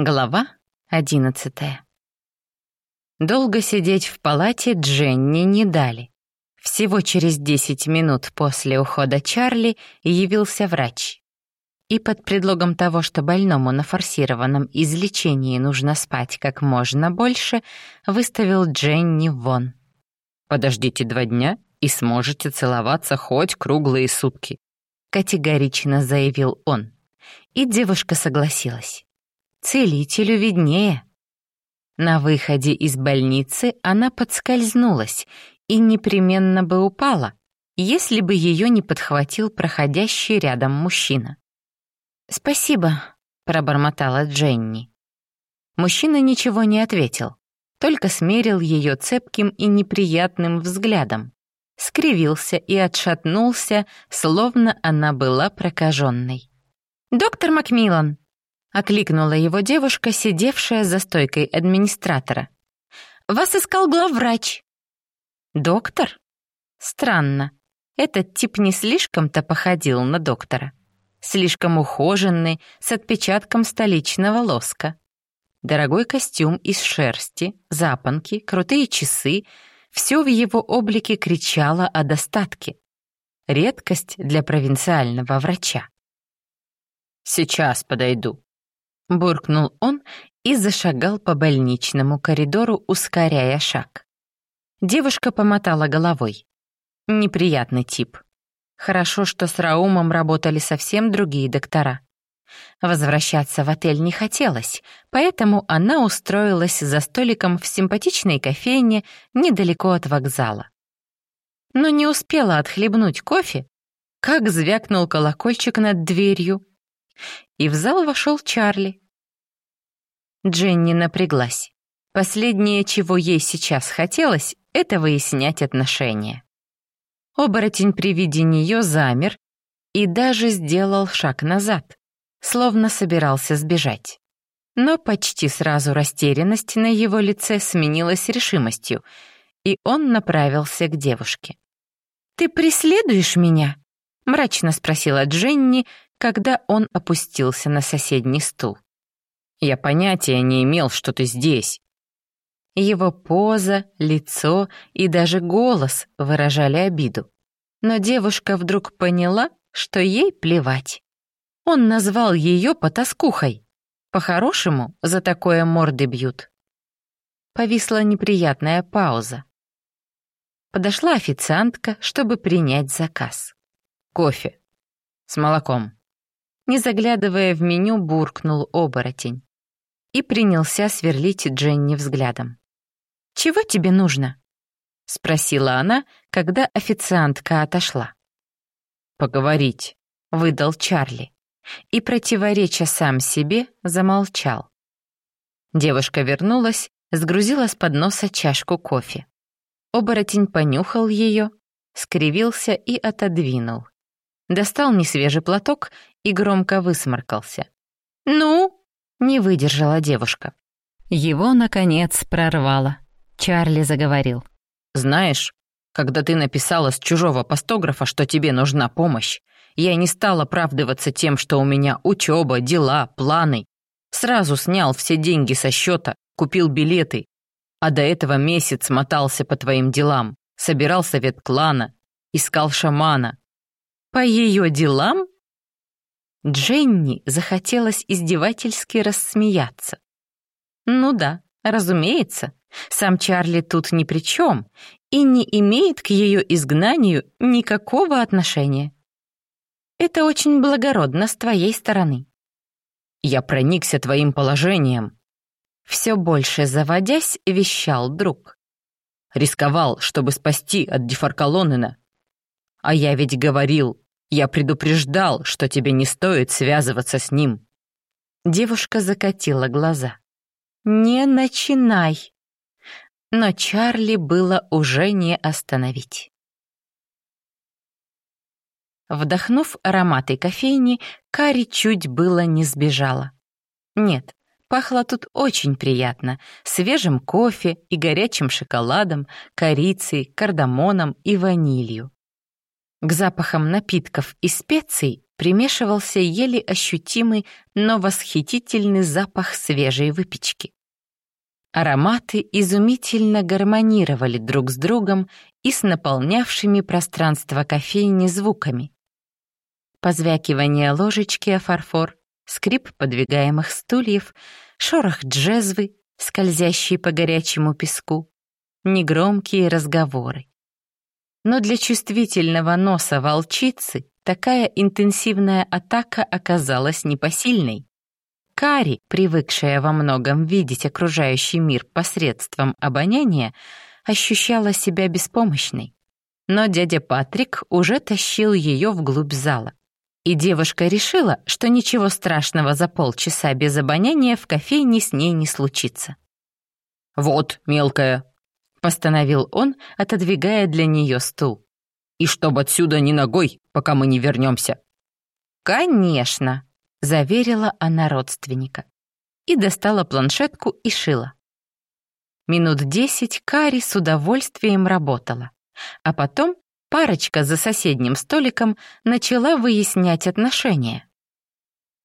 Глава одиннадцатая. Долго сидеть в палате Дженни не дали. Всего через десять минут после ухода Чарли явился врач. И под предлогом того, что больному на форсированном излечении нужно спать как можно больше, выставил Дженни вон. «Подождите два дня и сможете целоваться хоть круглые сутки», категорично заявил он. И девушка согласилась. Целителю виднее. На выходе из больницы она подскользнулась и непременно бы упала, если бы ее не подхватил проходящий рядом мужчина. «Спасибо», — пробормотала Дженни. Мужчина ничего не ответил, только смерил ее цепким и неприятным взглядом, скривился и отшатнулся, словно она была прокаженной. «Доктор Макмиллан!» — окликнула его девушка, сидевшая за стойкой администратора. «Вас искал главврач». «Доктор?» Странно. Этот тип не слишком-то походил на доктора. Слишком ухоженный, с отпечатком столичного лоска. Дорогой костюм из шерсти, запонки, крутые часы — все в его облике кричало о достатке. Редкость для провинциального врача. «Сейчас подойду», буркнул он и зашагал по больничному коридору, ускоряя шаг. Девушка помотала головой. Неприятный тип. Хорошо, что с Раумом работали совсем другие доктора. Возвращаться в отель не хотелось, поэтому она устроилась за столиком в симпатичной кофейне недалеко от вокзала. Но не успела отхлебнуть кофе, как звякнул колокольчик над дверью, и в зал вошел Чарли. Дженни напряглась. Последнее, чего ей сейчас хотелось, это выяснять отношения. Оборотень при виде нее замер и даже сделал шаг назад, словно собирался сбежать. Но почти сразу растерянность на его лице сменилась решимостью, и он направился к девушке. «Ты преследуешь меня?» — мрачно спросила Дженни, когда он опустился на соседний стул. «Я понятия не имел, что ты здесь». Его поза, лицо и даже голос выражали обиду. Но девушка вдруг поняла, что ей плевать. Он назвал ее потаскухой. По-хорошему, за такое морды бьют. Повисла неприятная пауза. Подошла официантка, чтобы принять заказ. Кофе. С молоком не заглядывая в меню, буркнул оборотень и принялся сверлить Дженни взглядом. «Чего тебе нужно?» — спросила она, когда официантка отошла. «Поговорить», — выдал Чарли, и, противореча сам себе, замолчал. Девушка вернулась, сгрузила с подноса чашку кофе. Оборотень понюхал ее, скривился и отодвинул. Достал несвежий платок и громко высморкался. «Ну?» — не выдержала девушка. Его, наконец, прорвало. Чарли заговорил. «Знаешь, когда ты написала с чужого постографа, что тебе нужна помощь, я не стал оправдываться тем, что у меня учеба, дела, планы. Сразу снял все деньги со счета, купил билеты, а до этого месяц мотался по твоим делам, собирал совет клана, искал шамана. По ее делам Дженни захотелось издевательски рассмеяться. Ну да, разумеется, сам Чарли тут ни при чем и не имеет к ее изгнанию никакого отношения. Это очень благородно с твоей стороны. Я проникся твоим положением. Все больше заводясь, вещал друг. Рисковал, чтобы спасти от Дефаркалонена. А я ведь говорил, я предупреждал, что тебе не стоит связываться с ним». Девушка закатила глаза. «Не начинай!» Но Чарли было уже не остановить. Вдохнув ароматы кофейни, Кари чуть было не сбежала. Нет, пахло тут очень приятно, свежим кофе и горячим шоколадом, корицей, кардамоном и ванилью. К запахам напитков и специй примешивался еле ощутимый, но восхитительный запах свежей выпечки. Ароматы изумительно гармонировали друг с другом и с наполнявшими пространство кофейни звуками. Позвякивание ложечки о фарфор, скрип подвигаемых стульев, шорох джезвы, скользящие по горячему песку, негромкие разговоры. Но для чувствительного носа волчицы такая интенсивная атака оказалась непосильной. Кари, привыкшая во многом видеть окружающий мир посредством обоняния, ощущала себя беспомощной. Но дядя Патрик уже тащил ее вглубь зала. И девушка решила, что ничего страшного за полчаса без обоняния в кофейне с ней не случится. «Вот, мелкая», — постановил он, отодвигая для нее стул. «И чтоб отсюда ни ногой, пока мы не вернемся». «Конечно», — заверила она родственника. И достала планшетку и шила. Минут десять Кари с удовольствием работала. А потом парочка за соседним столиком начала выяснять отношения.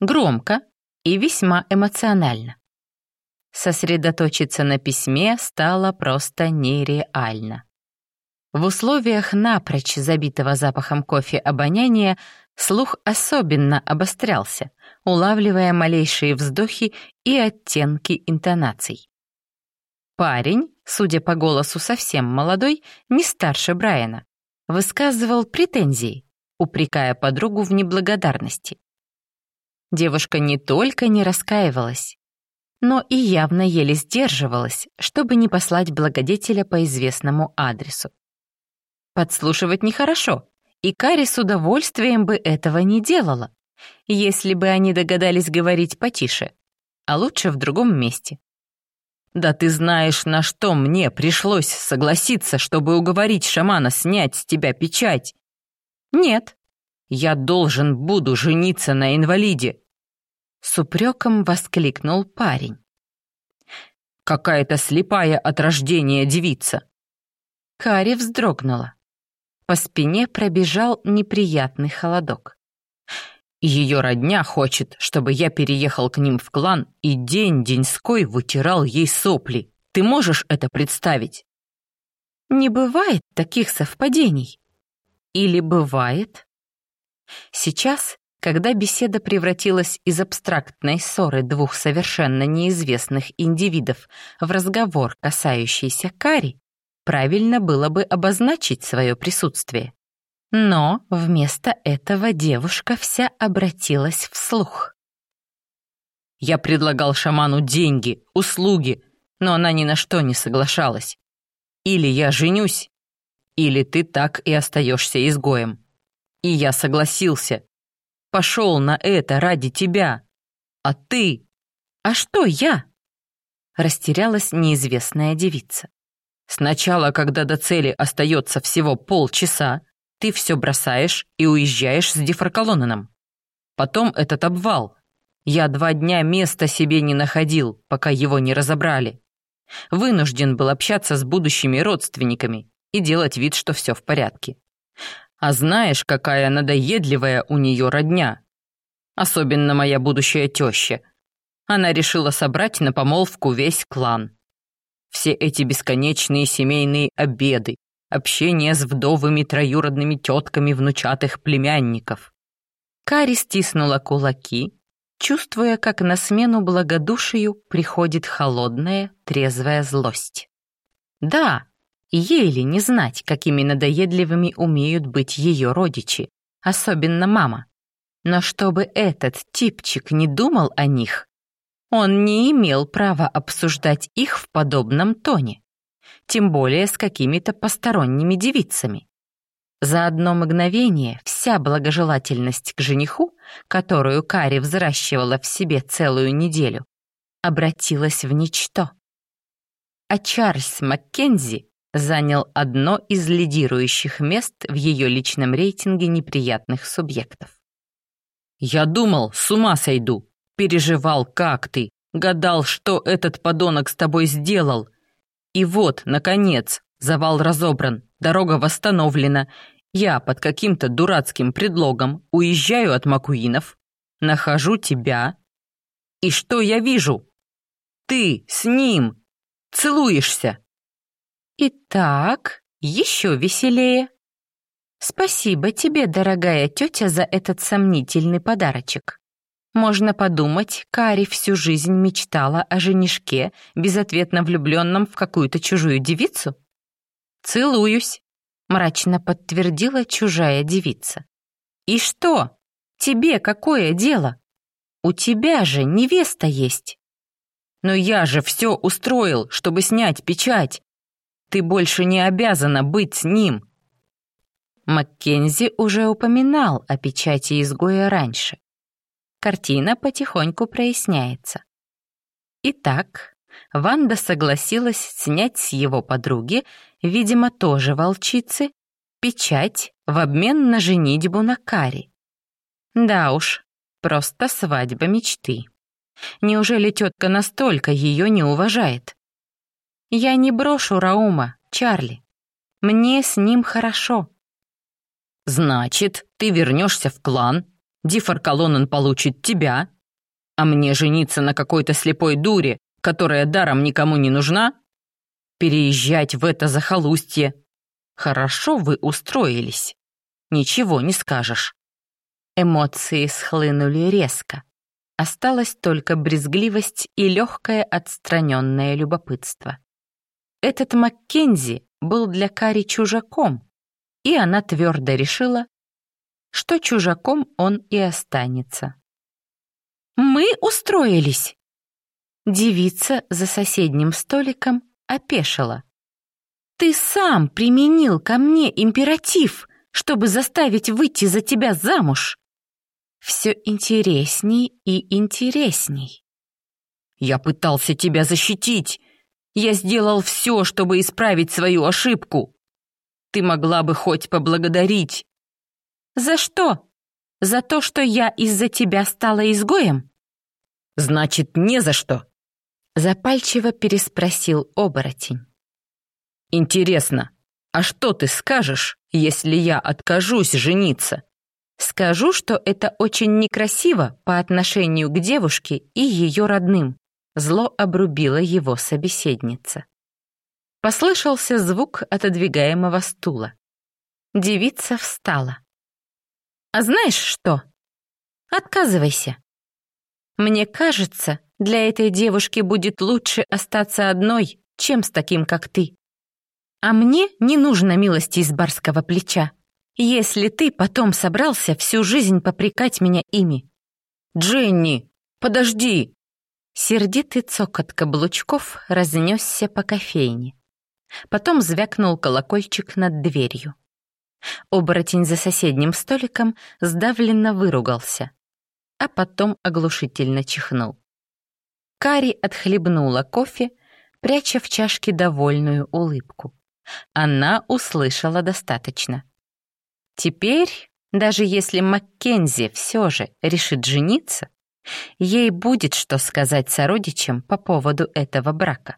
Громко и весьма эмоционально. Сосредоточиться на письме стало просто нереально. В условиях напрочь забитого запахом кофе обоняния слух особенно обострялся, улавливая малейшие вздохи и оттенки интонаций. Парень, судя по голосу совсем молодой, не старше Брайана, высказывал претензии, упрекая подругу в неблагодарности. Девушка не только не раскаивалась, но и явно еле сдерживалась, чтобы не послать благодетеля по известному адресу. Подслушивать нехорошо, и Кари с удовольствием бы этого не делала, если бы они догадались говорить потише, а лучше в другом месте. «Да ты знаешь, на что мне пришлось согласиться, чтобы уговорить шамана снять с тебя печать?» «Нет». «Я должен буду жениться на инвалиде». С упреком воскликнул парень. «Какая-то слепая от рождения девица». Кари вздрогнула. По спине пробежал неприятный холодок. Ее родня хочет, чтобы я переехал к ним в клан и день-деньской вытирал ей сопли. Ты можешь это представить? Не бывает таких совпадений. Или бывает? Сейчас, когда беседа превратилась из абстрактной ссоры двух совершенно неизвестных индивидов в разговор, касающийся Кари, правильно было бы обозначить свое присутствие. Но вместо этого девушка вся обратилась вслух. Я предлагал шаману деньги, услуги, но она ни на что не соглашалась. Или я женюсь, или ты так и остаешься изгоем. И я согласился. Пошел на это ради тебя. А ты? А что я? Растерялась неизвестная девица. Сначала, когда до цели остается всего полчаса, ты все бросаешь и уезжаешь с Дифаркалонаном. Потом этот обвал. Я два дня места себе не находил, пока его не разобрали. Вынужден был общаться с будущими родственниками и делать вид, что все в порядке. А знаешь, какая надоедливая у нее родня? Особенно моя будущая теща. Она решила собрать на помолвку весь клан. Все эти бесконечные семейные обеды, общение с вдовыми троюродными тетками внучатых племянников. Кари стиснула кулаки, чувствуя, как на смену благодушию приходит холодная, трезвая злость. Да, ей ли не знать, какими надоедливыми умеют быть ее родичи, особенно мама. Но чтобы этот типчик не думал о них, он не имел права обсуждать их в подобном тоне тем более с какими-то посторонними девицами. За одно мгновение вся благожелательность к жениху, которую Кари взращивала в себе целую неделю, обратилась в ничто. А Чарльз Маккензи занял одно из лидирующих мест в ее личном рейтинге неприятных субъектов. «Я думал, с ума сойду, переживал, как ты, гадал, что этот подонок с тобой сделал, и вот, наконец, завал разобран, дорога восстановлена, Я под каким-то дурацким предлогом уезжаю от Макуинов, нахожу тебя. И что я вижу? Ты с ним целуешься. Итак, еще веселее. Спасибо тебе, дорогая тетя, за этот сомнительный подарочек. Можно подумать, Кари всю жизнь мечтала о женишке, безответно влюбленном в какую-то чужую девицу. «Целуюсь», — мрачно подтвердила чужая девица. «И что? Тебе какое дело? У тебя же невеста есть». «Но я же все устроил, чтобы снять печать. Ты больше не обязана быть с ним». Маккензи уже упоминал о печати изгоя раньше картина потихоньку проясняется. Итак, Ванда согласилась снять с его подруги, видимо, тоже волчицы, печать в обмен на женитьбу на Кари. Да уж, просто свадьба мечты. Неужели тетка настолько ее не уважает? Я не брошу Раума, Чарли. Мне с ним хорошо. Значит, ты вернешься в клан Дифар Колонан получит тебя, а мне жениться на какой-то слепой дуре, которая даром никому не нужна? Переезжать в это захолустье. Хорошо вы устроились. Ничего не скажешь. Эмоции схлынули резко. Осталась только брезгливость и легкое отстраненное любопытство. Этот Маккензи был для Кари чужаком, и она твердо решила, что чужаком он и останется. «Мы устроились!» Девица за соседним столиком опешила. «Ты сам применил ко мне императив, чтобы заставить выйти за тебя замуж!» «Все интересней и интересней!» «Я пытался тебя защитить! Я сделал все, чтобы исправить свою ошибку! Ты могла бы хоть поблагодарить!» «За что? За то, что я из-за тебя стала изгоем?» «Значит, не за что!» Запальчиво переспросил оборотень. «Интересно, а что ты скажешь, если я откажусь жениться?» «Скажу, что это очень некрасиво по отношению к девушке и ее родным», зло обрубила его собеседница. Послышался звук отодвигаемого стула. Девица встала. А знаешь что? Отказывайся. Мне кажется, для этой девушки будет лучше остаться одной, чем с таким, как ты. А мне не нужно милости из барского плеча, если ты потом собрался всю жизнь попрекать меня ими. Дженни, подожди!» Сердитый цокот каблучков разнесся по кофейне. Потом звякнул колокольчик над дверью. Оборотень за соседним столиком сдавленно выругался, а потом оглушительно чихнул. Кари отхлебнула кофе, пряча в чашке довольную улыбку. Она услышала достаточно. Теперь, даже если Маккензи все же решит жениться, ей будет что сказать сородичам по поводу этого брака.